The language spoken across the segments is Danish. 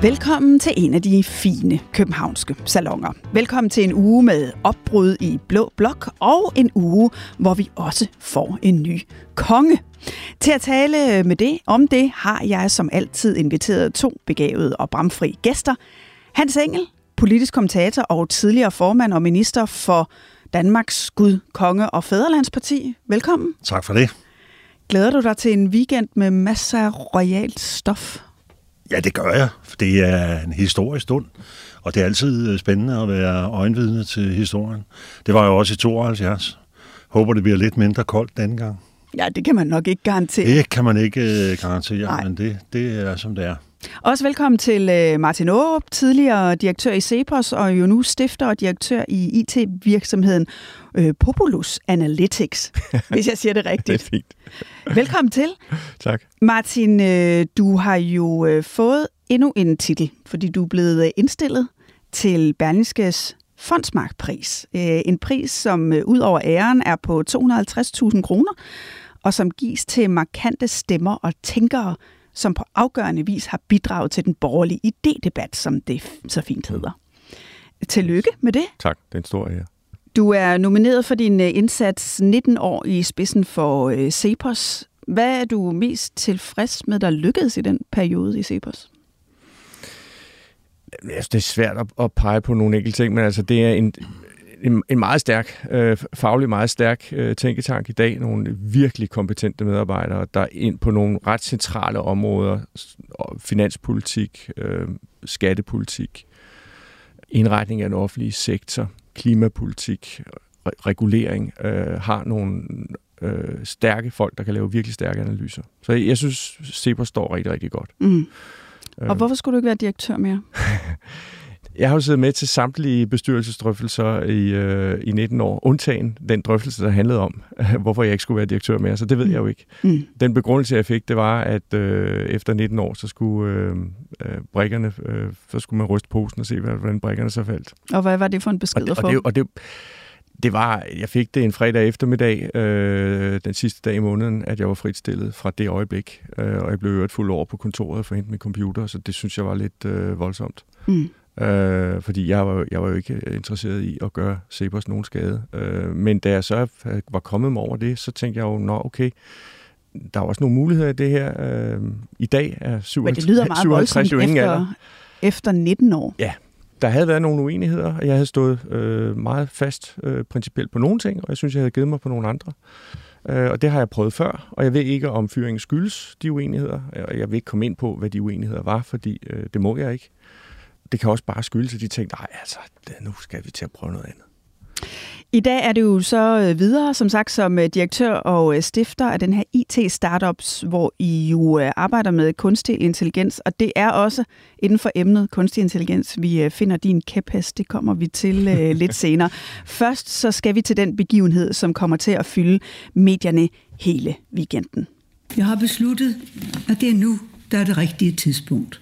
Velkommen til en af de fine københavnske salonger. Velkommen til en uge med opbrud i Blå Blok og en uge, hvor vi også får en ny konge. Til at tale med det om det har jeg som altid inviteret to begavede og bramfri gæster. Hans Engel, politisk kommentator og tidligere formand og minister for Danmarks Gud, Konge og Fæderlandsparti. Velkommen. Tak for det. Glæder du dig til en weekend med masser af royalt stof? Ja, det gør jeg. For det er en historisk stund, og det er altid øh, spændende at være øjenvidne til historien. Det var jo også i 72. Håber, det bliver lidt mindre koldt denne gang. Ja, det kan man nok ikke garantere. Det kan man ikke uh, garantere, Nej. men det, det er som det er. Også velkommen til øh, Martin Aarup, tidligere direktør i Cepos og jo nu stifter og direktør i IT-virksomheden øh, Populus Analytics, hvis jeg siger det rigtigt. Det er fint. Velkommen til. Tak. Martin, øh, du har jo øh, fået endnu en titel, fordi du er blevet øh, indstillet til Berlingskes Fondsmarkpris. Øh, en pris, som øh, ud over æren er på 250.000 kroner, og som gives til markante stemmer og tænkere, som på afgørende vis har bidraget til den borgerlige idédebat, som det så fint hedder. Tillykke med det. Tak, det er en stor ære. Du er nomineret for din øh, indsats 19 år i spidsen for øh, Cepos. Hvad er du mest tilfreds med, der lykkedes i den periode i Cepos? Jeg synes, det er svært at, at pege på nogle enkelte ting, men altså, det er en, en, en meget stærk, øh, faglig meget stærk øh, tænketank i dag. Nogle virkelig kompetente medarbejdere, der er ind på nogle ret centrale områder. Finanspolitik, øh, skattepolitik, indretning af den offentlige sektor, klimapolitik, re- regulering, øh, har nogle øh, stærke folk, der kan lave virkelig stærke analyser. Så jeg synes, Cepos står rigtig, rigtig godt. Mm. Og Øh. hvorfor skulle du ikke være direktør mere? Jeg har jo siddet med til samtlige bestyrelsesdrøftelser i, øh, i 19 år, undtagen den drøftelse, der handlede om, hvorfor jeg ikke skulle være direktør mere, så det ved jeg jo ikke. Mm. Den begrundelse, jeg fik, det var, at øh, efter 19 år, så skulle øh, øh, brikkerne, øh, så skulle man ryste posen og se, hvordan brikkerne så faldt. Og hvad var det for en besked at få? og, det, og det, det var, jeg fik det en fredag eftermiddag, øh, den sidste dag i måneden, at jeg var fritstillet fra det øjeblik. Øh, og jeg blev øvrigt fuld over på kontoret for at hente min computer, så det synes jeg var lidt øh, voldsomt. Mm. Øh, fordi jeg var, jeg var jo ikke interesseret i at gøre Cepos nogen skade. Øh, men da jeg så var kommet mig over det, så tænkte jeg jo, nå okay, der er også nogle muligheder i det her. Øh, I dag er 57, Men det lyder meget 57 voldsomt jo ingen alder. efter, efter 19 år. Der havde været nogle uenigheder, og jeg havde stået øh, meget fast øh, principielt på nogle ting, og jeg synes, jeg havde givet mig på nogle andre. Øh, og det har jeg prøvet før, og jeg ved ikke, om fyringen skyldes de uenigheder, og jeg vil ikke komme ind på, hvad de uenigheder var, fordi øh, det må jeg ikke. Det kan også bare skyldes, at de tænkte, nej, altså, det, nu skal vi til at prøve noget andet. I dag er du så øh, videre, som sagt, som øh, direktør og øh, stifter af den her IT-startups, hvor I jo arbejder med kunstig intelligens, og det er også inden for emnet kunstig intelligens, vi finder din kæphest. Det kommer vi til lidt senere. Først så skal vi til den begivenhed, som kommer til at fylde medierne hele weekenden. Jeg har besluttet, at det er nu, der er det rigtige tidspunkt.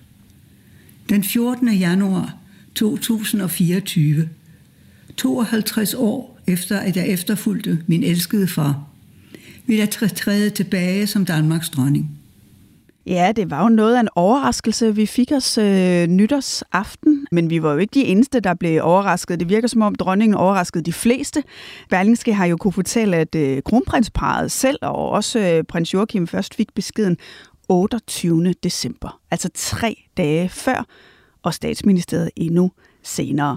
Den 14. januar 2024, 52 år efter at jeg efterfulgte min elskede far, vil jeg træde tilbage som Danmarks dronning. Ja, det var jo noget af en overraskelse. Vi fik os øh, nytårsaften, men vi var jo ikke de eneste, der blev overrasket. Det virker som om dronningen overraskede de fleste. Berlingske har jo kunne fortælle, at øh, kronprinsparet selv og også øh, prins Joachim først fik beskeden 28. december, altså tre dage før, og statsministeriet endnu senere.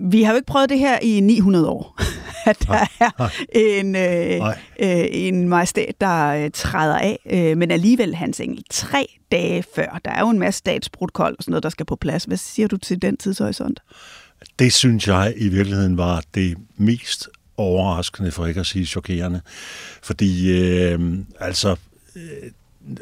Vi har jo ikke prøvet det her i 900 år, at der er en, øh, øh, en majestæt, der øh, træder af, øh, men alligevel hans engel tre dage før. Der er jo en masse statsprotokol og sådan noget, der skal på plads. Hvad siger du til den tidshorisont? Det synes jeg i virkeligheden var det mest overraskende, for ikke at sige chokerende. Fordi øh, altså,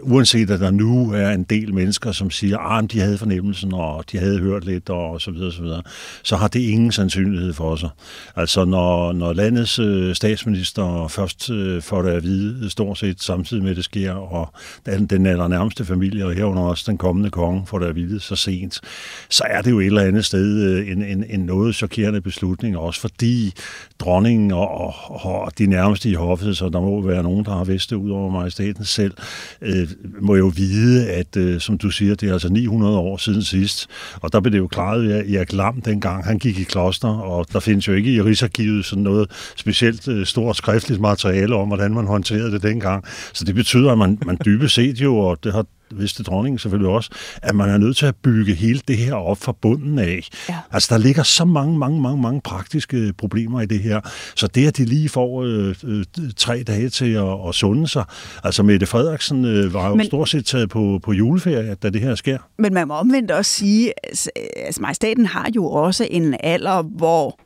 uanset at der nu er en del mennesker, som siger, at ah, de havde fornemmelsen, og de havde hørt lidt, og så videre, så videre, så har det ingen sandsynlighed for sig. Altså, når, når landets øh, statsminister først øh, får det at vide, stort set samtidig med, at det sker, og den, den nærmeste familie, og herunder også den kommende konge, får det at vide så sent, så er det jo et eller andet sted øh, en, en, en noget chokerende beslutning, også fordi dronningen og, og, og de nærmeste i hoffet, så der må være nogen, der har vidst det ud over majestæten selv, øh, Øh, må jo vide, at øh, som du siger, det er altså 900 år siden sidst, og der blev det jo klaret i Erik Lam dengang, han gik i kloster, og der findes jo ikke i Rigsarkivet sådan noget specielt øh, stort skriftligt materiale om, hvordan man håndterede det dengang. Så det betyder, at man, man dybest set jo, og det har vidste dronningen selvfølgelig også, at man er nødt til at bygge hele det her op fra bunden af. Ja. Altså, der ligger så mange, mange, mange, mange praktiske problemer i det her. Så det, at de lige får øh, øh, tre dage til at, at sunde sig. Altså, Mette Frederiksen øh, var jo men, stort set taget på, på juleferie, da det her sker. Men man må omvendt også sige, altså, altså majestaten har jo også en alder, hvor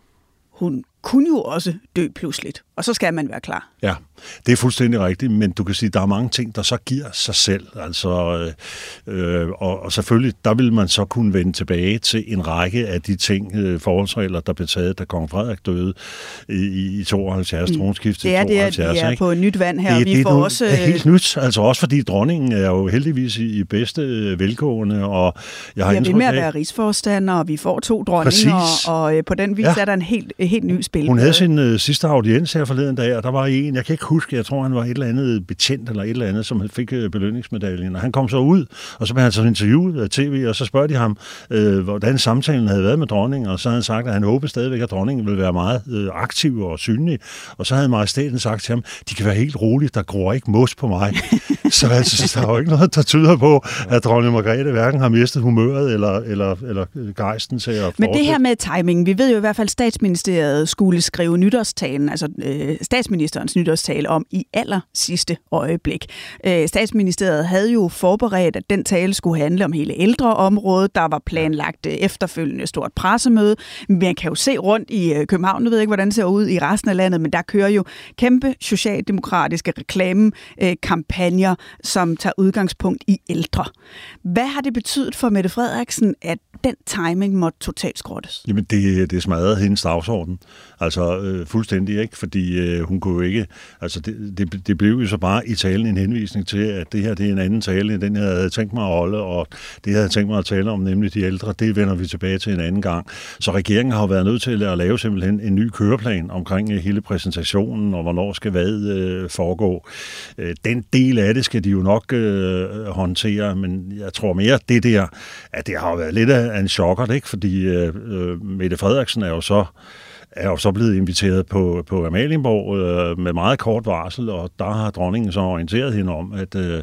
hun kunne jo også dø pludseligt, og så skal man være klar. Ja, det er fuldstændig rigtigt, men du kan sige, at der er mange ting, der så giver sig selv. Altså, øh, øh, og, og selvfølgelig, der vil man så kunne vende tilbage til en række af de ting, øh, forholdsregler, der blev taget, da kong Frederik døde i, i 72, mm. tronskiftet Det er det, vi er på nyt vand her, det, og vi det, får nu, også... Det er helt nyt, altså også fordi dronningen er jo heldigvis i, i bedste øh, velgående, og jeg har ja, indtryk med at være rigsforstander, og vi får to dronninger, Præcis. og, og øh, på den vis ja. er der en helt, helt ny spil. Hun havde sin øh, sidste audiens her forleden dag, og der var en, jeg kan ikke huske, jeg tror, han var et eller andet betjent eller et eller andet, som fik øh, belønningsmedaljen. Og han kom så ud, og så blev han så interviewet af tv, og så spørger de ham, øh, hvordan samtalen havde været med dronningen, og så havde han sagt, at han håbede stadigvæk, at dronningen ville være meget øh, aktiv og synlig. Og så havde majestæten sagt til ham, de kan være helt rolige, der gror ikke mos på mig. så altså, der er jo ikke noget, der tyder på, at dronning Margrethe hverken har mistet humøret eller, eller, eller gejsten til at Men det her med timing, vi ved jo i hvert fald, at statsministeriet skulle skrive nytårstalen, altså øh, statsministerens nytårstale om i aller sidste øjeblik. Øh, statsministeriet havde jo forberedt, at den tale skulle handle om hele ældreområdet. Der var planlagt øh, efterfølgende stort pressemøde. Man kan jo se rundt i øh, København, jeg ved ikke, hvordan det ser ud i resten af landet, men der kører jo kæmpe socialdemokratiske reklamekampagner, som tager udgangspunkt i ældre. Hvad har det betydet for Mette Frederiksen, at den timing måtte totalt skrottes? Jamen, det, det smadrede hendes dagsorden. Altså, øh, fuldstændig ikke, fordi øh, hun kunne jo ikke... Altså, det, det, det blev jo så bare i talen en henvisning til, at det her det er en anden tale, end den jeg havde tænkt mig at holde, og det jeg havde tænkt mig at tale om, nemlig de ældre, det vender vi tilbage til en anden gang. Så regeringen har været nødt til at lave simpelthen en ny køreplan omkring øh, hele præsentationen, og hvornår skal hvad øh, foregå. Øh, den del af det skal de jo nok øh, håndtere, men jeg tror mere, det der, at det har været lidt af en chokker, ikke? fordi øh, øh, Mette Frederiksen er jo så er jo så blevet inviteret på, på Amalienborg øh, med meget kort varsel, og der har dronningen så orienteret hende om, at, øh,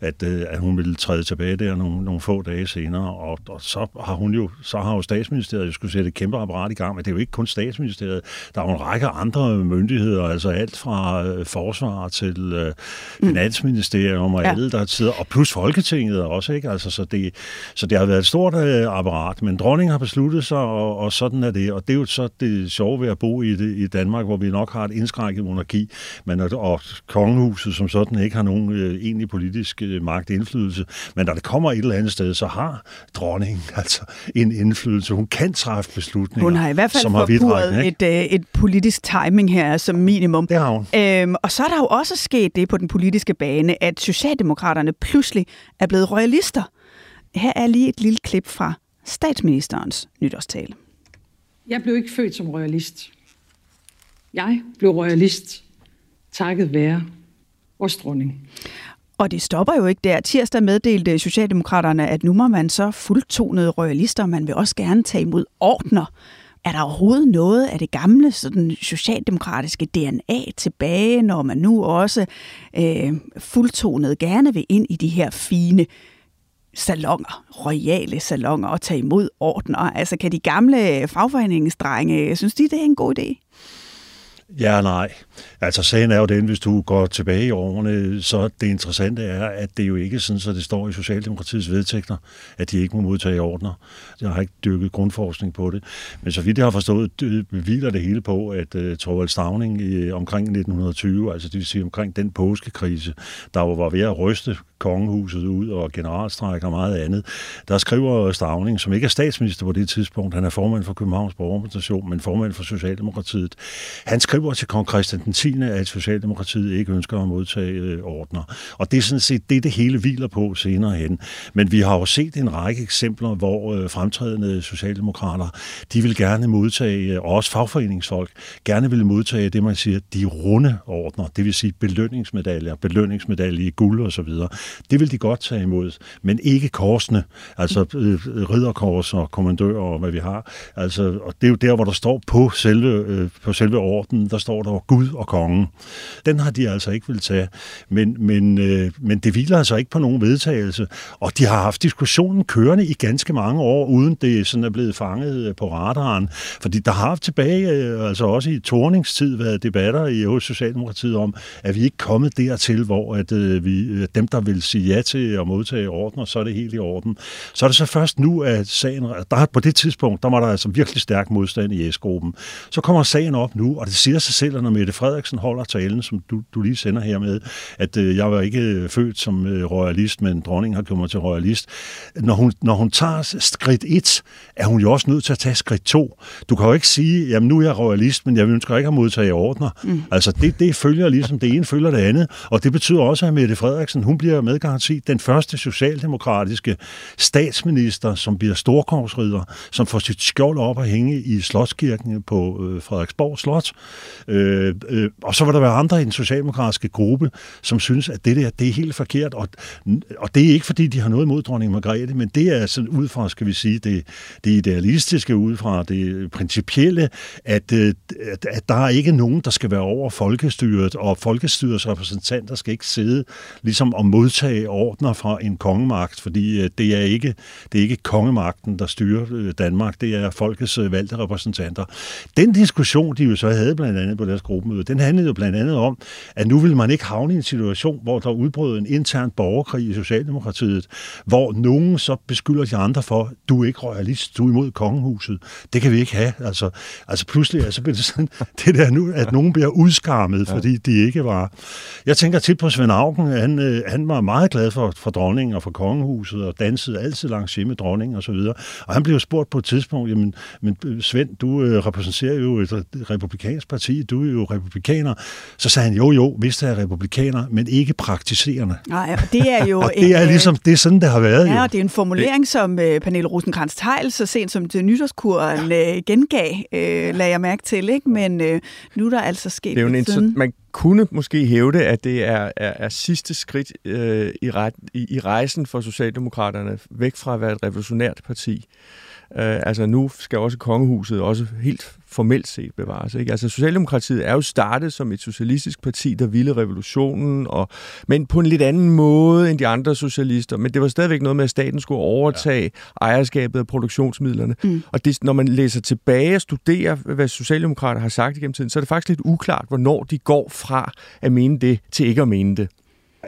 at, øh, at hun ville træde tilbage der nogle, nogle få dage senere, og, og så har hun jo, så har jo statsministeriet jo skulle sætte et kæmpe apparat i gang, men det er jo ikke kun statsministeriet, der er jo en række andre myndigheder, altså alt fra øh, forsvar til øh, mm. finansministerium og ja. alle, der sidder, og plus Folketinget også, ikke? Altså, så, det, så det har været et stort øh, apparat, men dronningen har besluttet sig, og, og sådan er det, og det er jo så det sjove ved at bo i, det, i Danmark, hvor vi nok har et indskrænket monarki, men og, og kongehuset som sådan ikke har nogen øh, egentlig politisk øh, magtindflydelse. Men når det kommer et eller andet sted, så har dronningen altså en indflydelse. Hun kan træffe beslutninger, Hun har i hvert fald et, øh, et politisk timing her som minimum. Det har hun. Øhm, og så er der jo også sket det på den politiske bane, at Socialdemokraterne pludselig er blevet royalister. Her er lige et lille klip fra statsministerens nytårstale. Jeg blev ikke født som royalist. Jeg blev royalist takket være vores dronning. Og det stopper jo ikke der. Tirsdag meddelte Socialdemokraterne, at nu må man så fuldtonede royalister, man vil også gerne tage imod ordner. Er der overhovedet noget af det gamle sådan socialdemokratiske DNA tilbage, når man nu også øh, fuldtonet gerne vil ind i de her fine salonger, royale salonger og tage imod ordner? Altså kan de gamle fagforeningsdrenge, synes de, det er en god idé? Ja nej. Altså sagen er jo den, hvis du går tilbage i årene, så det interessante er, at det jo ikke sådan, så det står i Socialdemokratiets vedtægter, at de ikke må modtage ordner. Jeg har ikke dykket grundforskning på det. Men så vidt jeg har forstået, hviler det hele på, at øh, uh, Torvald Stavning i, omkring 1920, altså det vil sige omkring den påskekrise, der var ved at ryste kongehuset ud og generalstræk og meget andet, der skriver Stavning, som ikke er statsminister på det tidspunkt, han er formand for Københavns Borgerorganisation, men formand for Socialdemokratiet, han skriver til kong Christian den 10., at Socialdemokratiet ikke ønsker at modtage øh, ordner. Og det er sådan set det, det hele hviler på senere hen. Men vi har jo set en række eksempler, hvor øh, fremtrædende socialdemokrater, de vil gerne modtage, og også fagforeningsfolk, gerne vil modtage det, man siger, de runde ordner, det vil sige belønningsmedaljer, belønningsmedalje i guld og så videre. Det vil de godt tage imod, men ikke korsene, altså øh, ridderkors og kommandør og hvad vi har. Altså, og det er jo der, hvor der står på selve, øh, på selve ordenen, der står der Gud og kongen. Den har de altså ikke vil tage, men, men, øh, men det hviler altså ikke på nogen vedtagelse, og de har haft diskussionen kørende i ganske mange år, uden det sådan er blevet fanget øh, på radaren, fordi der har tilbage, øh, altså også i Torningstid, været debatter i hos Socialdemokratiet om, at vi ikke kommet dertil, hvor at, øh, vi, dem, der vil sige ja til at modtage ordner, så er det helt i orden. Så er det så først nu, at sagen, der på det tidspunkt, der var der altså virkelig stærk modstand i S-gruppen. Så kommer sagen op nu, og det siger sig selv, at når Mette Frederiksen holder talen, som du, du lige sender her med, at øh, jeg var ikke født som øh, royalist, men dronningen har kommet til royalist. Når hun, når hun tager skridt et, er hun jo også nødt til at tage skridt to. Du kan jo ikke sige, jamen nu er jeg royalist, men jeg ønsker ikke at modtage ordner. Mm. Altså det, det følger ligesom det ene følger det andet, og det betyder også, at Mette Frederiksen, hun bliver med garanti den første socialdemokratiske statsminister, som bliver storkorsridder, som får sit skjold op og hænge i Slotskirken på øh, Frederiksborg Slot. Øh, øh, og så vil der være andre i den socialdemokratiske gruppe, som synes, at det der, det er helt forkert. Og, og det er ikke, fordi de har noget imod dronning Margrethe, men det er sådan ud fra, skal vi sige, det, det idealistiske, ud fra det principielle, at, øh, at, at der er ikke nogen, der skal være over folkestyret, og folkestyrets repræsentanter skal ikke sidde ligesom og modtage ordner fra en kongemagt, fordi øh, det er ikke, det er ikke kongemagten, der styrer øh, Danmark, det er folkets valgte repræsentanter. Den diskussion, de jo så havde blandt andet på deres gruppemøde, den handlede jo blandt andet om, at nu vil man ikke havne i en situation, hvor der udbrød en intern borgerkrig i Socialdemokratiet, hvor nogen så beskylder de andre for, du er ikke royalist, du er imod kongehuset. Det kan vi ikke have. Altså, altså pludselig altså, bliver det sådan, det der nu, at nogen bliver udskarmet, ja. fordi de ikke var. Jeg tænker tit på Svend Augen, han, øh, han var meget glad for, for dronningen og for kongehuset, og dansede altid langs med dronningen og så videre. Og han blev spurgt på et tidspunkt, jamen, men Svend, du øh, repræsenterer jo et republikansk parti, du er jo republikaner. Så sagde han, jo jo, hvis er republikaner, men ikke praktiserende. Nej, det er jo... og det er ligesom, det er sådan, det har været Ja, jo. og det er en formulering, som uh, Pernille rosenkrantz teil så sent som til nytårskuren uh, gengav, uh, lagde jeg mærke til, ikke? Men uh, nu er der altså sket det er jo en sådan... Man kunne måske hævde, at det er, er, er sidste skridt øh, i, ret, i, i rejsen for Socialdemokraterne væk fra at være et revolutionært parti. Øh, altså nu skal også kongehuset også helt formelt set bevares. Ikke? Altså Socialdemokratiet er jo startet som et socialistisk parti, der ville revolutionen, og, men på en lidt anden måde end de andre socialister. Men det var stadigvæk noget med, at staten skulle overtage ja. ejerskabet af produktionsmidlerne. Mm. Og det, når man læser tilbage og studerer, hvad Socialdemokrater har sagt igennem tiden, så er det faktisk lidt uklart, hvornår de går fra at mene det til ikke at mene det.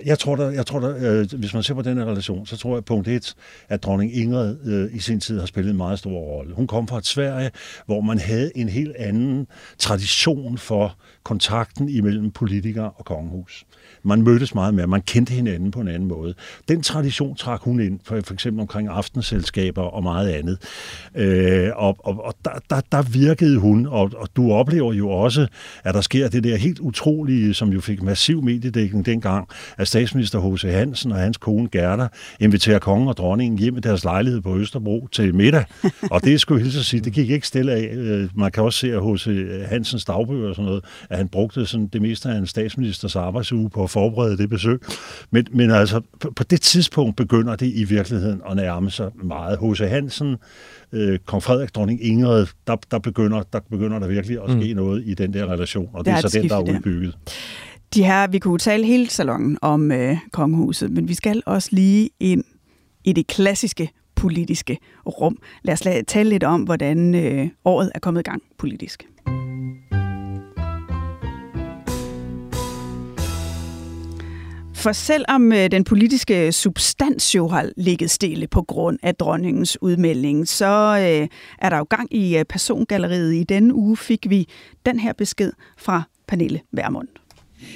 Jeg tror, der, jeg tror der, øh, hvis man ser på den her relation, så tror jeg punkt et, at dronning Ingrid øh, i sin tid har spillet en meget stor rolle. Hun kom fra et Sverige, hvor man havde en helt anden tradition for kontakten imellem politikere og kongehus. Man mødtes meget mere, man kendte hinanden på en anden måde. Den tradition trak hun ind, for, for eksempel omkring aftenselskaber og meget andet. Øh, og og, og der, der, der virkede hun, og, og du oplever jo også, at der sker det der helt utrolige, som jo fik massiv mediedækning dengang, at statsminister H.C. Hansen og hans kone Gerda inviterer kongen og dronningen hjem i deres lejlighed på Østerbro til middag. Og det skulle jeg hilse at sige, det gik ikke stille af. Øh, man kan også se at H.C. Hansens dagbøger og sådan noget, at han brugte sådan det meste af en statsministers arbejdsuge på at forberede det besøg. Men, men altså, på, på det tidspunkt begynder det i virkeligheden at nærme sig meget. H.C. Hansen, øh, kong Frederik, dronning Ingrid, der, der, begynder, der begynder der virkelig at ske mm. noget i den der relation, og det, det er så den, der er udbygget. Der. De her, vi kunne tale hele salongen om øh, kongehuset, men vi skal også lige ind i det klassiske politiske rum. Lad os tale lidt om, hvordan øh, året er kommet i gang politisk. For selvom øh, den politiske substans jo har ligget stille på grund af dronningens udmelding, så øh, er der jo gang i øh, persongalleriet. I denne uge fik vi den her besked fra Pernille Vermund.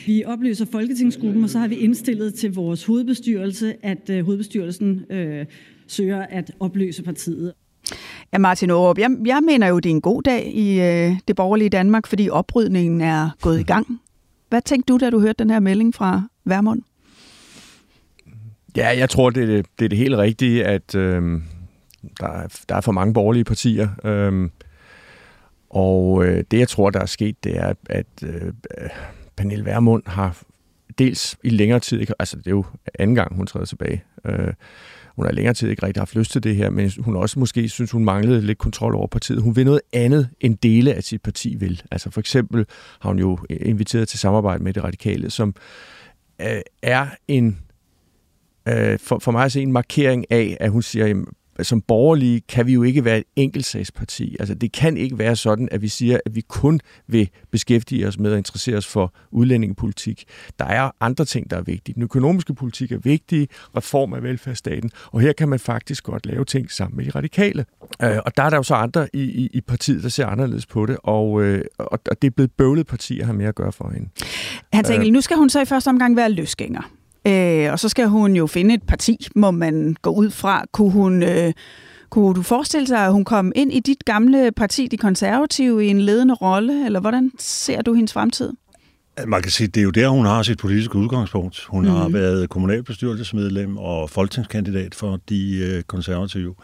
Vi opløser Folketingsgruppen, og så har vi indstillet til vores hovedbestyrelse, at hovedbestyrelsen øh, søger at opløse partiet. Ja, Martin Aarup, jeg, jeg mener jo, det er en god dag i øh, det borgerlige Danmark, fordi oprydningen er gået i gang. Hvad tænkte du, da du hørte den her melding fra Værmund? Ja, jeg tror, det er det, det, er det helt rigtige, at øh, der, er, der er for mange borgerlige partier. Øh, og øh, det, jeg tror, der er sket, det er, at øh, Pernille Værmund har dels i længere tid, altså det er jo anden gang, hun træder tilbage, øh, hun har i længere tid ikke rigtig haft lyst til det her, men hun også måske synes, hun manglede lidt kontrol over partiet. Hun vil noget andet, end dele af sit parti vil. Altså for eksempel har hun jo inviteret til samarbejde med det radikale, som øh, er en øh, for, for mig at se en markering af, at hun siger, som borgerlige kan vi jo ikke være et enkeltsagsparti. Altså det kan ikke være sådan, at vi siger, at vi kun vil beskæftige os med at interessere os for udlændingepolitik. Der er andre ting, der er vigtige. Den økonomiske politik er vigtig, reform af velfærdsstaten, og her kan man faktisk godt lave ting sammen med de radikale. Øh, og der er der jo så andre i, i, i partiet, der ser anderledes på det, og, øh, og, og det er blevet bøvlet parti at have mere at gøre for hende. Hans Engel, øh, nu skal hun så i første omgang være løsgænger. Øh, og så skal hun jo finde et parti, må man gå ud fra. Kunne hun... Øh, kunne du forestille sig, at hun kom ind i dit gamle parti, de konservative, i en ledende rolle, eller hvordan ser du hendes fremtid? Man kan sige, det er jo der, hun har sit politiske udgangspunkt. Hun mm. har mhm. været kommunalbestyrelsesmedlem og folketingskandidat for de øh, konservative.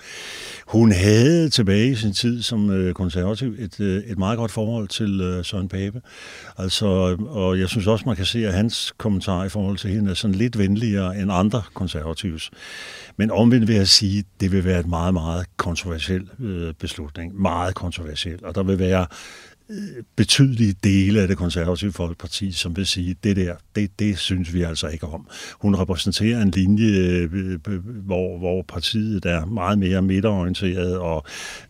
Hun havde tilbage i sin tid som øh, konservativ et, øh, et meget godt forhold til øh, Søren Pape. Altså, og jeg synes også, man kan se, at hans kommentar i forhold til hende er sådan lidt venligere end andre konservatives. Men omvendt vil jeg sige, at det vil være et meget, meget kontroversiel øh, beslutning. Meget kontroversiel. Og der vil være betydelige dele af det konservative folkeparti, som vil sige, det der, det, det synes vi altså ikke om. Hun repræsenterer en linje, øh, hvor, hvor partiet er meget mere midterorienteret, og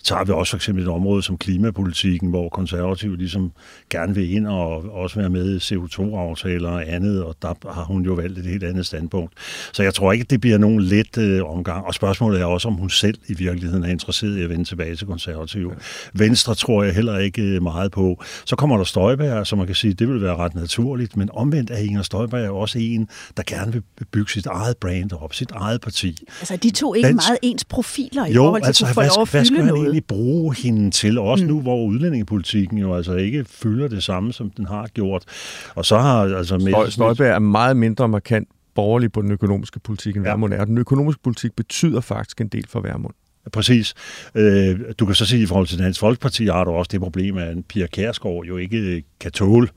tager vi også for eksempel et område som klimapolitikken, hvor konservative ligesom gerne vil ind og også være med i CO2-aftaler og andet, og der har hun jo valgt et helt andet standpunkt. Så jeg tror ikke, det bliver nogen let øh, omgang, og spørgsmålet er også, om hun selv i virkeligheden er interesseret i at vende tilbage til konservative. Venstre tror jeg heller ikke øh, meget meget på. Så kommer der Støjberg, som man kan sige, det vil være ret naturligt, men omvendt er Inger Støjberg også en, der gerne vil bygge sit eget brand op, sit eget parti. Altså de to ikke Dansk... meget ens profiler i jo, forhold til altså, at få lov at hvad skal man noget? egentlig bruge hende til, også mm. nu, hvor udlændingepolitikken jo altså ikke fylder det samme, som den har gjort. Og så har altså... Støj, Støjberg er meget mindre markant borgerlig på den økonomiske politik, end ja. Værmund er. Den økonomiske politik betyder faktisk en del for Værmund. Præcis. Øh, du kan så sige, at i forhold til Dansk Folkeparti har du også det problem, at Pia Kærsgaard jo ikke kan tåle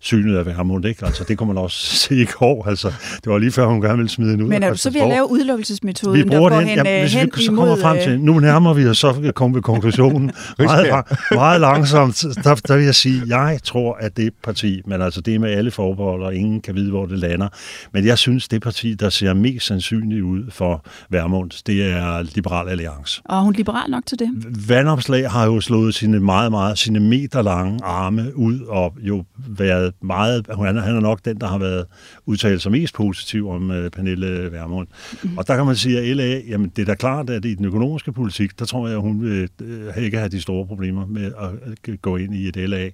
synet af Værmund, ikke? Altså, det kunne man også se i går. Altså, det var lige før, hun gerne ville smide den ud. Men er du så ved at lave udelukkelsesmetoden, vi bruger der den, hen, ja, hvis hen vi så kommer frem til, øh, nu nærmer vi os, så kommer vi konklusionen meget, meget langsomt. Der, der vil jeg sige, jeg tror, at det parti, men altså det med alle forbehold, og ingen kan vide, hvor det lander, men jeg synes, det parti, der ser mest sandsynligt ud for Værmund, det er Liberal Alliance. Og er hun liberal nok til det? Vandopslag har jo slået sine meget, meget, sine meter lange arme ud og jo været meget, han er, han er nok den, der har været udtalt sig mest positiv om uh, Pernille Vermund. Mm. Og der kan man sige, at LA, jamen det er da klart, at i den økonomiske politik, der tror jeg, at hun vil uh, ikke have de store problemer med at uh, gå ind i et LA.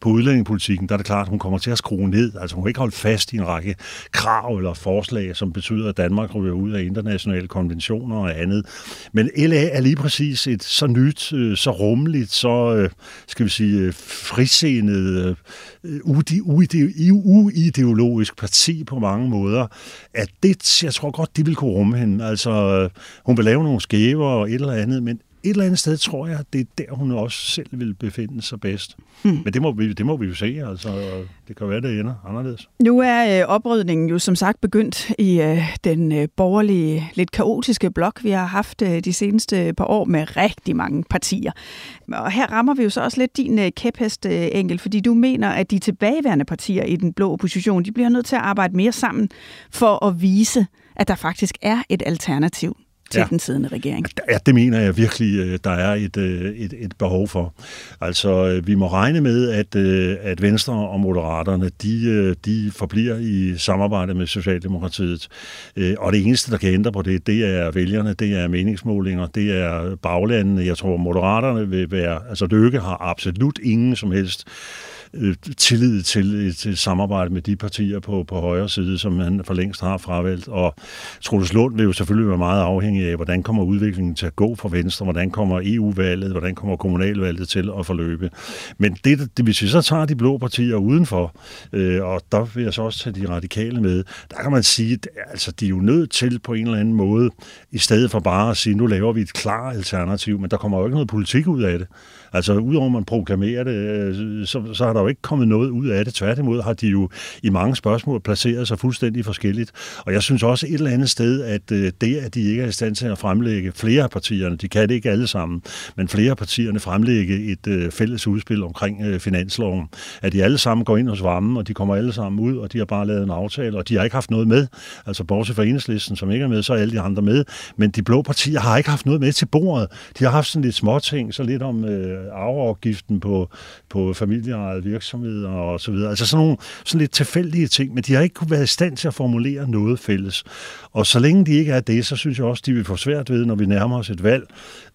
På udlændingepolitikken, der er det klart, at hun kommer til at skrue ned. Altså hun kan ikke holde fast i en række krav eller forslag, som betyder, at Danmark ryger ud af internationale konventioner og andet. Men LA er lige præcis et så nyt, øh, så rummeligt, så, øh, skal vi sige, øh, frisindet, Øh, uideologisk parti på mange måder, at det, jeg tror godt, det vil kunne rumme hende. Altså, øh, hun vil lave nogle skæver og et eller andet, men et eller andet sted tror jeg, det er der, hun også selv vil befinde sig bedst. Hmm. Men det må, vi, det må vi jo se, altså. Det kan være, det ender anderledes. Nu er øh, oprydningen jo som sagt begyndt i øh, den øh, borgerlige, lidt kaotiske blok, vi har haft øh, de seneste par år med rigtig mange partier. Og her rammer vi jo så også lidt din øh, kæphest, øh, Engel, fordi du mener, at de tilbageværende partier i den blå opposition, de bliver nødt til at arbejde mere sammen for at vise, at der faktisk er et alternativ til ja. den siddende regering. Ja, det mener jeg virkelig, øh, der er et, øh, et, et behov for. Altså, øh, vi må regne med, at, at Venstre og Moderaterne, de, de forbliver i samarbejde med Socialdemokratiet. Og det eneste, der kan ændre på det, det er vælgerne, det er meningsmålinger, det er baglandene. Jeg tror, Moderaterne vil være... Altså, Løkke har absolut ingen som helst øh, tillid til et, et samarbejde med de partier på, på højre side, som han for længst har fravalgt. Og Troels Lund vil jo selvfølgelig være meget afhængig af, hvordan kommer udviklingen til at gå for Venstre, hvordan kommer EU-valget, hvordan kommer kommunalvalget til at forløbe. Men det, det, hvis vi så tager de blå partier udenfor, øh, og der vil jeg så også tage de radikale med, der kan man sige, at altså, de er jo nødt til på en eller anden måde, i stedet for bare at sige, nu laver vi et klart alternativ, men der kommer jo ikke noget politik ud af det. Altså, udover man proklamerer det, øh, så, så har der jo ikke kommet noget ud af det. Tværtimod har de jo i mange spørgsmål placeret sig fuldstændig forskelligt. Og jeg synes også et eller andet sted, at øh, det, at de ikke er i stand til at fremlægge flere af partierne, de kan det ikke alle sammen, men flere af partierne fremlægge et øh, fælles udspil omkring øh, finansloven, at de alle sammen går ind hos varmen, og de kommer alle sammen ud, og de har bare lavet en aftale, og de har ikke haft noget med. Altså, bortset fra enhedslisten, som ikke er med, så er alle de andre med. Men de blå partier har ikke haft noget med til bordet. De har haft sådan lidt småting, så lidt om øh, arveafgiften på, på familieejede virksomheder og så videre. Altså sådan nogle sådan lidt tilfældige ting, men de har ikke kunne være i stand til at formulere noget fælles. Og så længe de ikke er det, så synes jeg også, de vil få svært ved, når vi nærmer os et valg,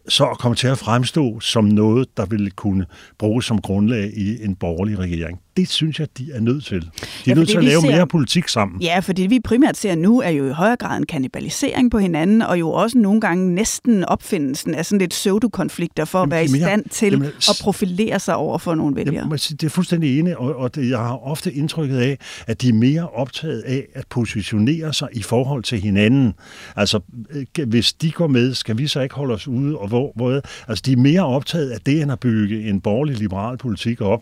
så kommer til at fremstå som noget, der ville kunne bruges som grundlag i en borgerlig regering. Det synes jeg, de er nødt til. De er ja, nødt til at lave ser, mere politik sammen. Ja, for det vi primært ser nu, er jo i højere grad en kannibalisering på hinanden, og jo også nogle gange næsten opfindelsen af sådan lidt pseudokonflikter for jamen, at være i stand til jamen, at profilere sig over for nogle vælgere. Jamen, det er fuldstændig enig, og, og det, jeg har ofte indtrykket af, at de er mere optaget af at positionere sig i forhold til hinanden. Altså, øh, hvis de går med, skal vi så ikke holde os ude, og hvor, hvor altså, de er mere optaget af det, end at bygge en borgerlig-liberal politik op,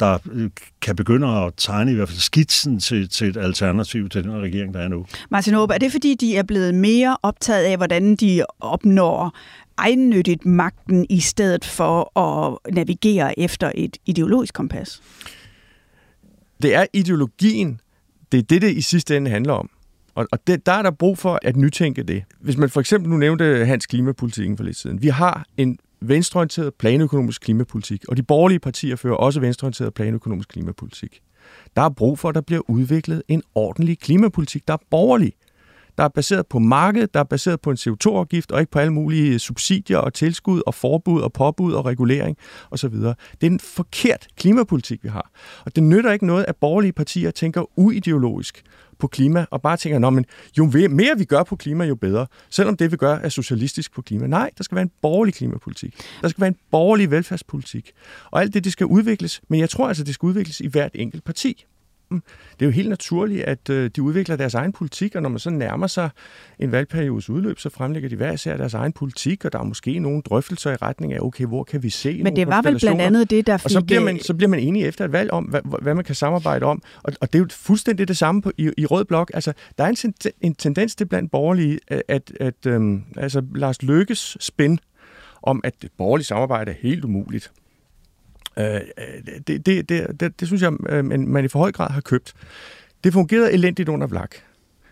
der øh, kan begynde at tegne i hvert fald skitsen til, til et alternativ til den regering, der er nu. Martin Aube, er det fordi, de er blevet mere optaget af, hvordan de opnår egennyttigt magten, i stedet for at navigere efter et ideologisk kompas? Det er ideologien, det er det, det i sidste ende handler om. Og, og det, der er der brug for at nytænke det. Hvis man for eksempel nu nævnte Hans klimapolitikken for lidt siden. Vi har en venstreorienteret planøkonomisk klimapolitik, og de borgerlige partier fører også venstreorienteret planøkonomisk klimapolitik. Der er brug for, at der bliver udviklet en ordentlig klimapolitik, der er borgerlig, der er baseret på markedet, der er baseret på en CO2-afgift, og ikke på alle mulige subsidier og tilskud og forbud og påbud og regulering osv. Det er en forkert klimapolitik, vi har. Og det nytter ikke noget, at borgerlige partier tænker uideologisk på klima, og bare tænker, men jo mere vi gør på klima, jo bedre. Selvom det vi gør er socialistisk på klima. Nej, der skal være en borgerlig klimapolitik. Der skal være en borgerlig velfærdspolitik. Og alt det, det skal udvikles, men jeg tror altså, det skal udvikles i hvert enkelt parti dem. Det er jo helt naturligt, at øh, de udvikler deres egen politik, og når man så nærmer sig en valgperiodes udløb, så fremlægger de hver især deres egen politik, og der er måske nogle drøftelser i retning af, okay, hvor kan vi se Men det var vel blandt andet det, der fik... Og så bliver man, så bliver man enig efter et valg om, hvad, hvad man kan samarbejde om, og, og det er jo fuldstændig det samme på, i, i Rød Blok. Altså, der er en, ten, en tendens til blandt borgerlige, at, at, at øhm, altså, Lars Lykkes spin om, at det borgerlige samarbejde er helt umuligt. Øh, det, det, det, det, det synes jeg, øh, man i for høj grad har købt. Det fungerede elendigt under Vlak.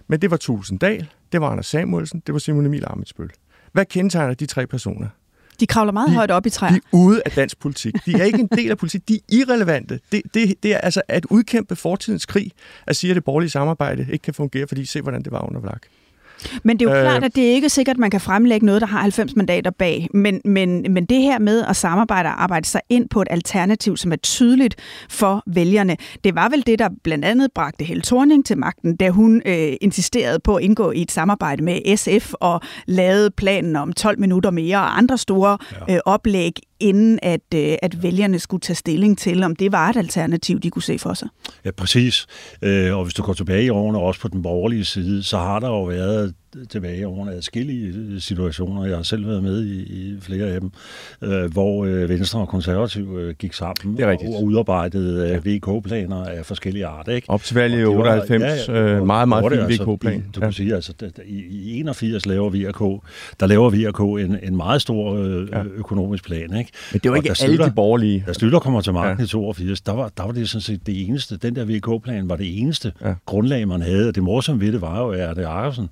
Men det var Tulsendal, det var Anders Samuelsen, det var Simon Emil Amitsbøl. Hvad kendetegner de tre personer? De kravler meget de, højt op i træer. De er ude af dansk politik. De er ikke en del af politik. De er irrelevante. Det, det, det er altså at udkæmpe fortidens krig, at sige, at det borgerlige samarbejde ikke kan fungere, fordi se, hvordan det var under Vlak. Men det er jo øh, klart, at det er ikke sikkert, at man kan fremlægge noget, der har 90 mandater bag. Men, men, men det her med at samarbejde og arbejde sig ind på et alternativ, som er tydeligt for vælgerne, det var vel det, der blandt andet bragte Helle Thorning til magten, da hun øh, insisterede på at indgå i et samarbejde med SF og lavede planen om 12 minutter mere og andre store ja. øh, oplæg inden at, øh, at vælgerne skulle tage stilling til, om det var et alternativ, de kunne se for sig. Ja, præcis. Øh, og hvis du går tilbage i årene, også på den borgerlige side, så har der jo været tilbage over adskillige situationer. Jeg har selv været med i, i flere af dem, øh, hvor øh, Venstre og Konservative øh, gik sammen og, og udarbejdede øh, VK-planer af forskellige arter. Ikke? Op til valget i 98, ja, ja, øh, meget, meget fin altså, VK-plan. Du ja. kan sige, altså, i, i 81 laver VK, der laver VK en, en meget stor øh, ja. økonomisk plan. Ikke? Men det var ikke alle de borgerlige. Da Slytter kommer til magten ja. i 82, der var, der var det sådan set det eneste. Den der VK-plan var det eneste ja. grundlag, man havde. Og det morsomme ved det var jo, at det Arkelsen,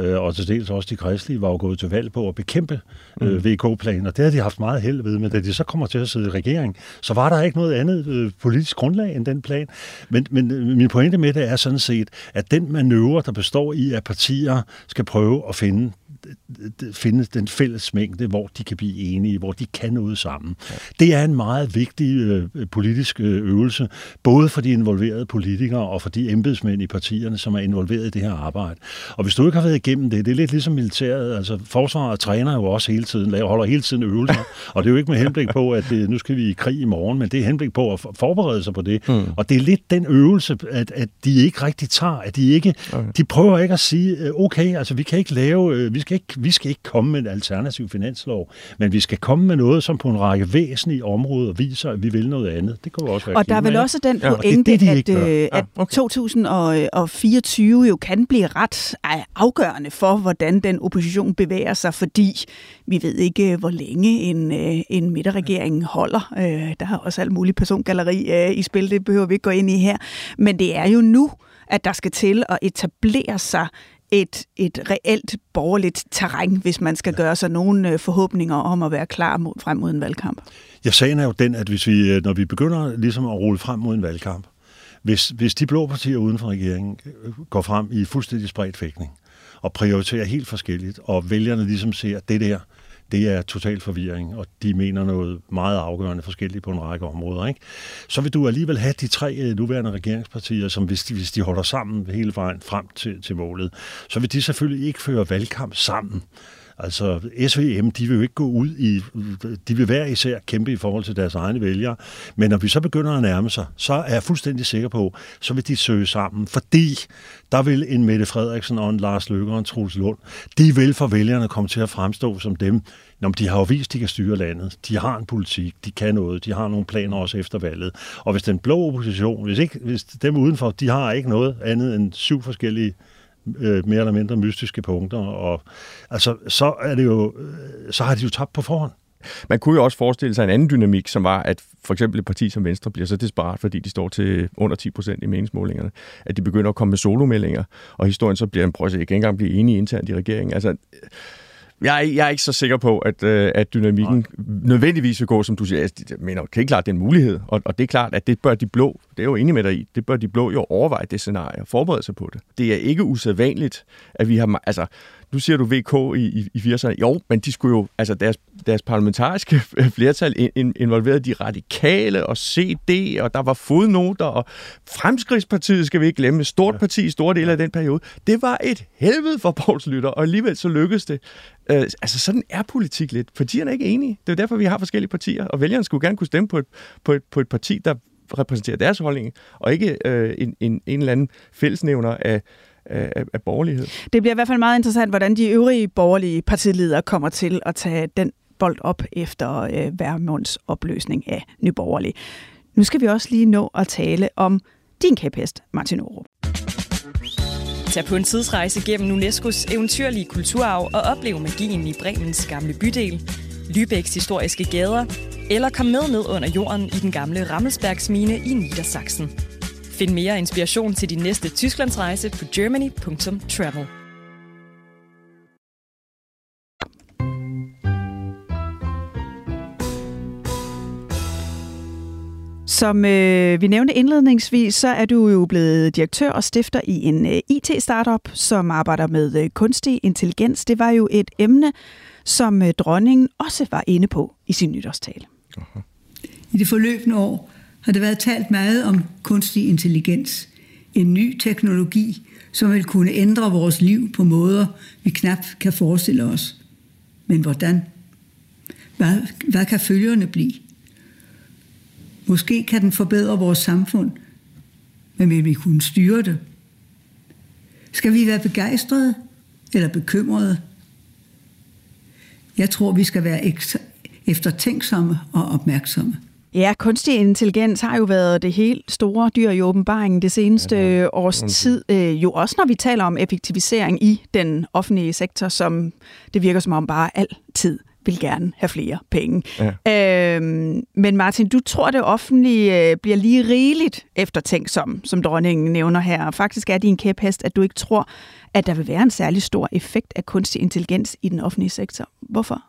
øh, og til dels også de kristelige, var jo gået til valg på at bekæmpe øh, mm. VK-planen, og det har de haft meget held ved, men da de så kommer til at sidde i regering, så var der ikke noget andet øh, politisk grundlag end den plan. Men, men øh, min pointe med det er sådan set, at den manøvre, der består i, at partier skal prøve at finde finde den fælles mængde, hvor de kan blive enige, hvor de kan noget sammen. Ja. Det er en meget vigtig øh, politisk øh, øvelse, både for de involverede politikere og for de embedsmænd i partierne, som er involveret i det her arbejde. Og hvis du ikke har været igennem det, det er lidt ligesom militæret, altså forsvaret træner jo også hele tiden, laver, holder hele tiden øvelser, og det er jo ikke med henblik på, at det, nu skal vi i krig i morgen, men det er henblik på at forberede sig på det. Mm. Og det er lidt den øvelse, at, at de ikke rigtig tager, at de ikke, okay. de prøver ikke at sige, øh, okay, altså vi kan ikke lave, vi skal ikke, vi skal ikke komme med en alternativ finanslov, men vi skal komme med noget, som på en række væsentlige områder viser, at vi vil noget andet. Det kan jo også være Og der er vel også den pointe, ja, det, det, de at, øh, at okay. 2024 jo kan blive ret afgørende for, hvordan den opposition bevæger sig, fordi vi ved ikke, hvor længe en, øh, en midterregering holder. Øh, der er også alt muligt persongalleri i spil, det behøver vi ikke gå ind i her. Men det er jo nu, at der skal til at etablere sig et, et reelt borgerligt terræn, hvis man skal gøre sig nogle øh, forhåbninger om at være klar mod, frem mod en valgkamp? Ja, sagen er jo den, at hvis vi, øh, når vi begynder ligesom at rulle frem mod en valgkamp, hvis, hvis de blå partier uden for regeringen øh, går frem i fuldstændig spredt fægtning og prioriterer helt forskelligt, og vælgerne ligesom ser, at det der, det er total forvirring, og de mener noget meget afgørende forskelligt på en række områder, ikke? så vil du alligevel have de tre øh, nuværende regeringspartier, som hvis de, hvis de holder sammen hele vejen frem til, til målet, så vil de selvfølgelig ikke føre valgkamp sammen. Altså SVM, de vil jo ikke gå ud i, de vil hver især kæmpe i forhold til deres egne vælgere, men når vi så begynder at nærme sig, så er jeg fuldstændig sikker på, så vil de søge sammen, fordi der vil en Mette Frederiksen og en Lars Løkke og en Truls Lund, de vil for vælgerne komme til at fremstå som dem, Nå, de har jo vist, at de kan styre landet. De har en politik, de kan noget, de har nogle planer også efter valget. Og hvis den blå opposition, hvis, ikke, hvis dem udenfor, de har ikke noget andet end syv forskellige øh, øh, mere eller mindre mystiske punkter, og altså, så er det jo, øh, så har de jo tabt på forhånd. Man kunne jo også forestille sig en anden dynamik, som var, at for eksempel et parti som Venstre bliver så desperat, fordi de står til under 10 procent i meningsmålingerne, at de begynder at komme med solomeldinger, og historien så bliver, en prøv at se, ikke engang blive enige internt i regeringen. Altså, jeg er, jeg er ikke så sikker på, at, øh, at dynamikken Nej. nødvendigvis vil gå, som du siger. Jeg mener helt klart, det er en mulighed, og, og det er klart, at det bør de blå, det er jo enig med dig i, det bør de blå jo overveje det scenarie og forberede sig på det. Det er ikke usædvanligt, at vi har, altså, nu siger du VK i, i, i 80'erne. Jo, men de skulle jo, altså deres, deres parlamentariske flertal in, involverede de radikale og CD, og der var fodnoter, og Fremskridspartiet skal vi ikke glemme, stort parti i store dele af den periode. Det var et helvede for Pauls Lytter, og alligevel så lykkedes det. Øh, altså sådan er politik lidt. Partierne er ikke enige. Det er derfor, vi har forskellige partier, og vælgerne skulle gerne kunne stemme på et, på et, på et parti, der repræsenterer deres holdning, og ikke øh, en, en, en eller anden fællesnævner af af, af borgerlighed. Det bliver i hvert fald meget interessant, hvordan de øvrige borgerlige partiledere kommer til at tage den bold op efter øh, Værmunds opløsning af Nyborgerlig. Nu skal vi også lige nå at tale om din kæphest, Martin Oro. Tag på en tidsrejse gennem UNESCO's eventyrlige kulturarv og oplev magien i Bremens gamle bydel, Lübecks historiske gader, eller kom med ned under jorden i den gamle Rammelsbergsmine i Niedersachsen. Find mere inspiration til din næste Tysklandsrejse på germany.travel. Som øh, vi nævnte indledningsvis, så er du jo blevet direktør og stifter i en øh, IT-startup, som arbejder med øh, kunstig intelligens. Det var jo et emne, som øh, dronningen også var inde på i sin nytårstale. Uh-huh. I det forløbende år har der været talt meget om kunstig intelligens. En ny teknologi, som vil kunne ændre vores liv på måder, vi knap kan forestille os. Men hvordan? Hvad, hvad kan følgerne blive? Måske kan den forbedre vores samfund, men vil vi kunne styre det? Skal vi være begejstrede eller bekymrede? Jeg tror, vi skal være eftertænksomme og opmærksomme. Ja, kunstig intelligens har jo været det helt store dyr i åbenbaringen det seneste ja, års tid. Øh, jo også når vi taler om effektivisering i den offentlige sektor, som det virker som om bare altid vil gerne have flere penge. Ja. Øhm, men Martin, du tror, det offentlige øh, bliver lige rigeligt eftertænksom, som dronningen nævner her. Faktisk er din kæphest, at du ikke tror, at der vil være en særlig stor effekt af kunstig intelligens i den offentlige sektor. Hvorfor?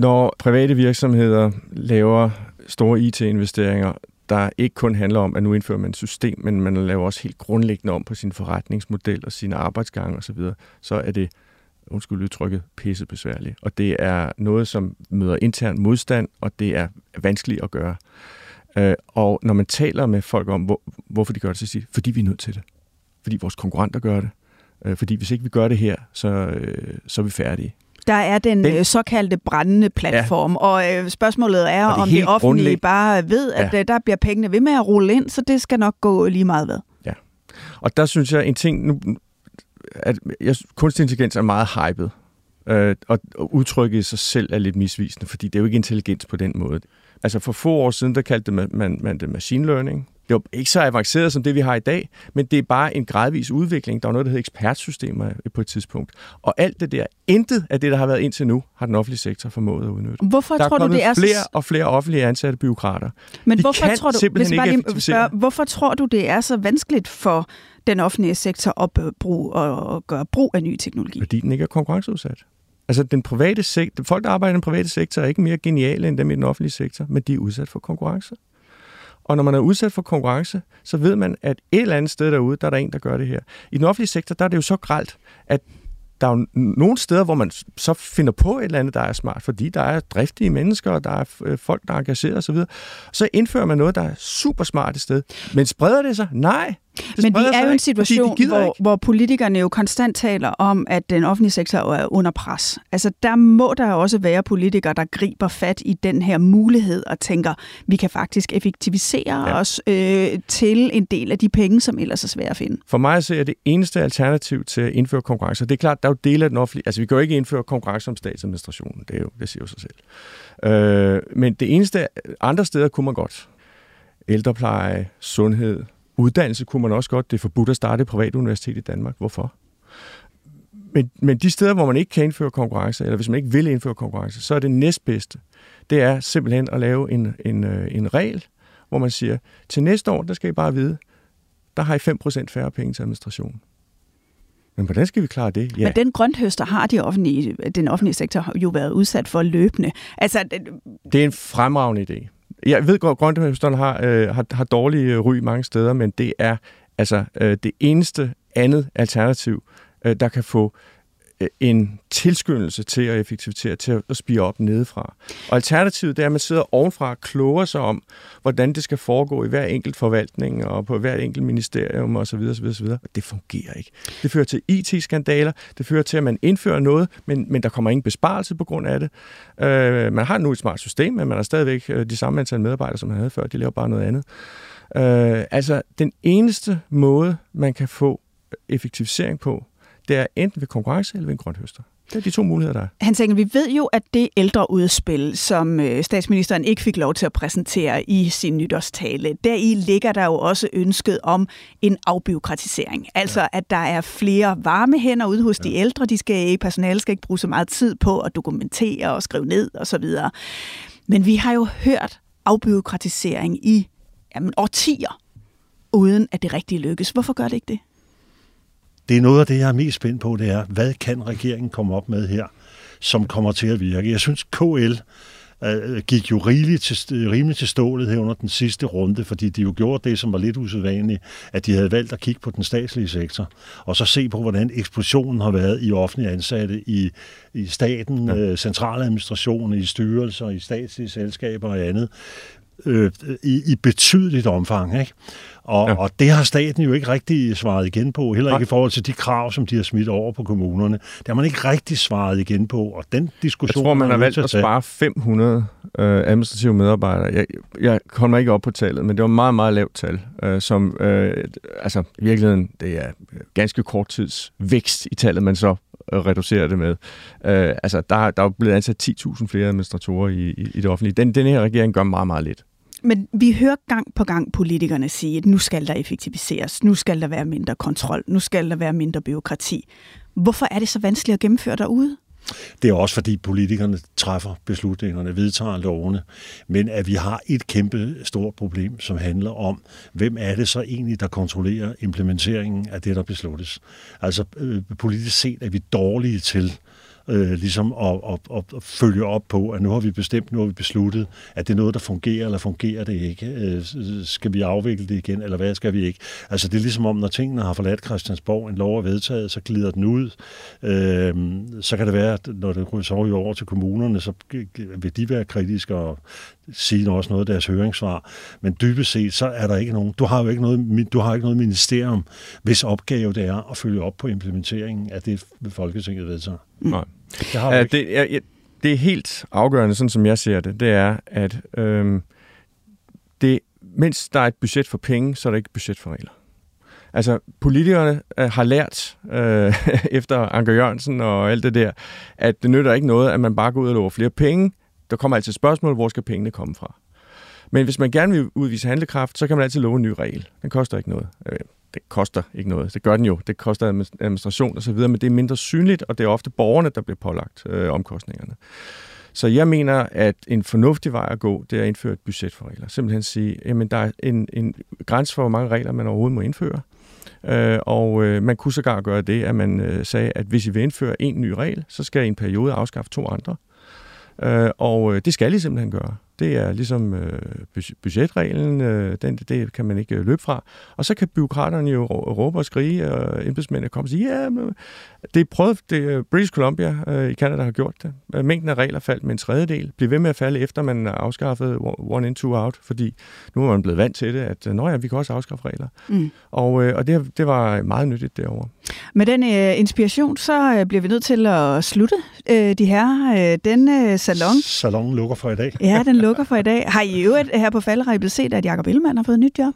Når private virksomheder laver store IT-investeringer, der ikke kun handler om, at nu indfører man et system, men man laver også helt grundlæggende om på sin forretningsmodel og sine arbejdsgange osv., så, så er det undskyld udtrykket, pissebesværligt. Og det er noget, som møder intern modstand, og det er vanskeligt at gøre. Øh, og når man taler med folk om, hvor, hvorfor de gør det, så siger de, fordi vi er nødt til det. Fordi vores konkurrenter gør det. Øh, fordi hvis ikke vi gør det her, så, øh, så er vi færdige. Der er den, den såkaldte brændende platform, ja. og øh, spørgsmålet er, og det om det offentlige bare ved, at ja. der bliver pengene ved med at rulle ind, så det skal nok gå lige meget ved. Ja, og der synes jeg en ting, nu, at jeg, kunstig intelligens er meget hypet, øh, og, og udtrykket i sig selv er lidt misvisende, fordi det er jo ikke intelligens på den måde. Altså for få år siden, der kaldte man, man, man det machine learning. Det var ikke så avanceret som det, vi har i dag, men det er bare en gradvis udvikling. Der var noget, der hedder ekspertsystemer på et tidspunkt. Og alt det der, intet af det, der har været indtil nu, har den offentlige sektor formået at udnytte. Hvorfor der tror er du, det er flere og flere offentlige ansatte byråkrater. Men De hvorfor tror du, hvis bare lige spørge, hvorfor tror du, det er så vanskeligt for den offentlige sektor at, bruge, at gøre brug af ny teknologi? Fordi den ikke er konkurrenceudsat. Altså, den private sektor, folk, der arbejder i den private sektor, er ikke mere geniale end dem i den offentlige sektor, men de er udsat for konkurrence. Og når man er udsat for konkurrence, så ved man, at et eller andet sted derude, der er der en, der gør det her. I den offentlige sektor, der er det jo så gralt, at der er jo nogle steder, hvor man så finder på et eller andet, der er smart, fordi der er driftige mennesker, og der er øh, folk, der er engageret osv. Så indfører man noget, der er super smart et sted. Men spreder det sig? Nej. Men vi er jo i en situation, ikke, hvor, hvor politikerne jo konstant taler om, at den offentlige sektor er under pres. Altså, der må der også være politikere, der griber fat i den her mulighed og tænker, vi kan faktisk effektivisere ja. os øh, til en del af de penge, som ellers er svære at finde. For mig så er det eneste alternativ til at indføre konkurrence. Det er klart, der er jo dele af den offentlige... Altså, vi kan jo ikke indføre konkurrence om statsadministrationen. Det, er jo, det siger jo sig selv. Øh, men det eneste... Andre steder kunne man godt. Ældrepleje, sundhed, Uddannelse kunne man også godt. Det er forbudt at starte et privat universitet i Danmark. Hvorfor? Men, men de steder, hvor man ikke kan indføre konkurrence, eller hvis man ikke vil indføre konkurrence, så er det næstbedste. Det er simpelthen at lave en, en, en regel, hvor man siger, til næste år, der skal I bare vide, der har I 5% færre penge til administration. Men hvordan skal vi klare det? Ja. Men den grønthøster har de offentlige, den offentlige sektor jo været udsat for løbende. Altså, det, det er en fremragende idé. Jeg ved godt, at grønthøsterne har, øh, har, har dårlige øh, ry mange steder, men det er altså øh, det eneste andet alternativ, øh, der kan få Øh, en tilskyndelse til at effektivisere, til at spire op nedefra. Og alternativet det er, at man sidder ovenfra og kloger sig om, hvordan det skal foregå i hver enkelt forvaltning og på hver enkelt ministerium osv. osv., osv. Det fungerer ikke. Det fører til IT-skandaler, det fører til, at man indfører noget, men, men der kommer ingen besparelse på grund af det. Øh, man har nu et smart system, men man har stadigvæk øh, de samme antal medarbejdere, som man havde før. De laver bare noget andet. Øh, altså, den eneste måde, man kan få effektivisering på, det er enten ved konkurrence eller ved en grønthøster. Det er de to muligheder, der er. Hans Engel, vi ved jo, at det ældreudspil, som øh, statsministeren ikke fik lov til at præsentere i sin nytårstale, deri ligger der jo også ønsket om en afbiokratisering. Altså, ja. at der er flere varme hænder ude hos ja. de ældre. De skal personale skal ikke bruge så meget tid på at dokumentere og skrive ned osv. Men vi har jo hørt afbiokratisering i jamen, årtier, uden at det rigtig lykkes. Hvorfor gør det ikke det? Det er noget af det, jeg er mest spændt på, det er, hvad kan regeringen komme op med her, som kommer til at virke? Jeg synes, KL øh, gik jo rigeligt til, rimeligt til stålet her under den sidste runde, fordi de jo gjorde det, som var lidt usædvanligt, at de havde valgt at kigge på den statslige sektor, og så se på, hvordan eksplosionen har været i offentlige ansatte i, i staten, ja. øh, centraladministrationen, i styrelser, i statslige selskaber og andet, øh, i, i betydeligt omfang. Ikke? Og, ja. og det har staten jo ikke rigtig svaret igen på, heller ikke Nej. i forhold til de krav, som de har smidt over på kommunerne. Det har man ikke rigtig svaret igen på, og den diskussion... Jeg tror, man har valgt at spare 500 øh, administrative medarbejdere. Jeg, jeg kommer ikke op på tallet, men det var et meget, meget lavt tal, øh, som øh, altså i virkeligheden, det er ganske kort tids vækst i tallet, man så øh, reducerer det med. Øh, altså, der, der er blevet ansat 10.000 flere administratorer i, i, i det offentlige. Den, den her regering gør meget, meget lidt. Men vi hører gang på gang politikerne sige, at nu skal der effektiviseres, nu skal der være mindre kontrol, nu skal der være mindre byråkrati. Hvorfor er det så vanskeligt at gennemføre derude? Det er også fordi politikerne træffer beslutningerne, vedtager lovene, men at vi har et kæmpe stort problem, som handler om, hvem er det så egentlig, der kontrollerer implementeringen af det, der besluttes. Altså øh, politisk set er vi dårlige til øh, ligesom at, at, at, at følge op på, at nu har vi bestemt, nu har vi besluttet, at det er noget, der fungerer, eller fungerer det ikke? Øh, skal vi afvikle det igen, eller hvad skal vi ikke? Altså det er ligesom om, når tingene har forladt Christiansborg, en lov er vedtaget, så glider den ud. Øh, så kan det være, at når det så over til kommunerne, så vil de være kritiske og sige også noget af deres høringssvar. Men dybest set, så er der ikke nogen, du har jo ikke noget, du har ikke noget ministerium, hvis opgave det er at følge op på implementeringen af det, Folketinget vedtager. Nej. Det, har uh, det, ja, det er helt afgørende, sådan som jeg ser det, det er, at øhm, det, mens der er et budget for penge, så er der ikke et budget for regler. Altså, politikerne øh, har lært, øh, efter Anker Jørgensen og alt det der, at det nytter ikke noget, at man bare går ud og lover flere penge. Der kommer altid spørgsmål, hvor skal pengene komme fra? Men hvis man gerne vil udvise handlekraft, så kan man altid love en ny regel. Den koster ikke noget. Øh, det koster ikke noget. Det gør den jo. Det koster administration og så videre, men det er mindre synligt, og det er ofte borgerne, der bliver pålagt øh, omkostningerne. Så jeg mener, at en fornuftig vej at gå, det er at indføre et budget for regler. Simpelthen sige, at der er en, en grænse for, hvor mange regler man overhovedet må indføre. Øh, og øh, man kunne sågar gøre det, at man øh, sagde, at hvis I vil indføre en ny regel, så skal i en periode afskaffe to andre. Øh, og øh, det skal I simpelthen gøre. Det er ligesom øh, budgetreglen, øh, den, det kan man ikke øh, løbe fra. Og så kan byråkraterne jo råbe og skrige, og embedsmændene kommer og sige, ja, men, det er prøvet, det, British Columbia øh, i Canada har gjort det. Mængden af regler faldt med en tredjedel. Bliver ved med at falde, efter man har afskaffet one in, two out, fordi nu er man blevet vant til det, at nå ja, vi kan også afskaffe regler. Mm. Og, øh, og det, det var meget nyttigt derovre. Med den øh, inspiration, så øh, bliver vi nødt til at slutte øh, de her. Øh, den øh, salon... Salongen lukker for i dag. ja, den lukker for i dag. Har I jo her på Falderæbet set, at Jacob Ellemann har fået et nyt job?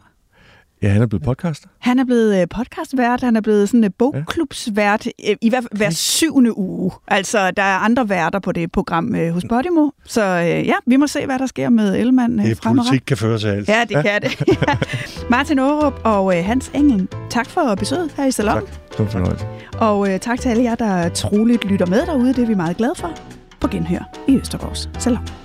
Ja, han er blevet podcaster. Han er blevet øh, podcastvært, han er blevet sådan en bogklubsvært øh, i fald hver syvende uge. Altså, der er andre værter på det program øh, hos Podimo. Så ja, vi må se, hvad der sker med Ellemann Det er politik kan føre til alt. Ja, det ja. kan det. Ja. Martin Aarup og Hans Engel, tak for besøget her i Salon. Tak. Tak Og tak til alle jer, der troligt lytter med derude. Det er vi meget glade for. På genhør i Østergaards Salon.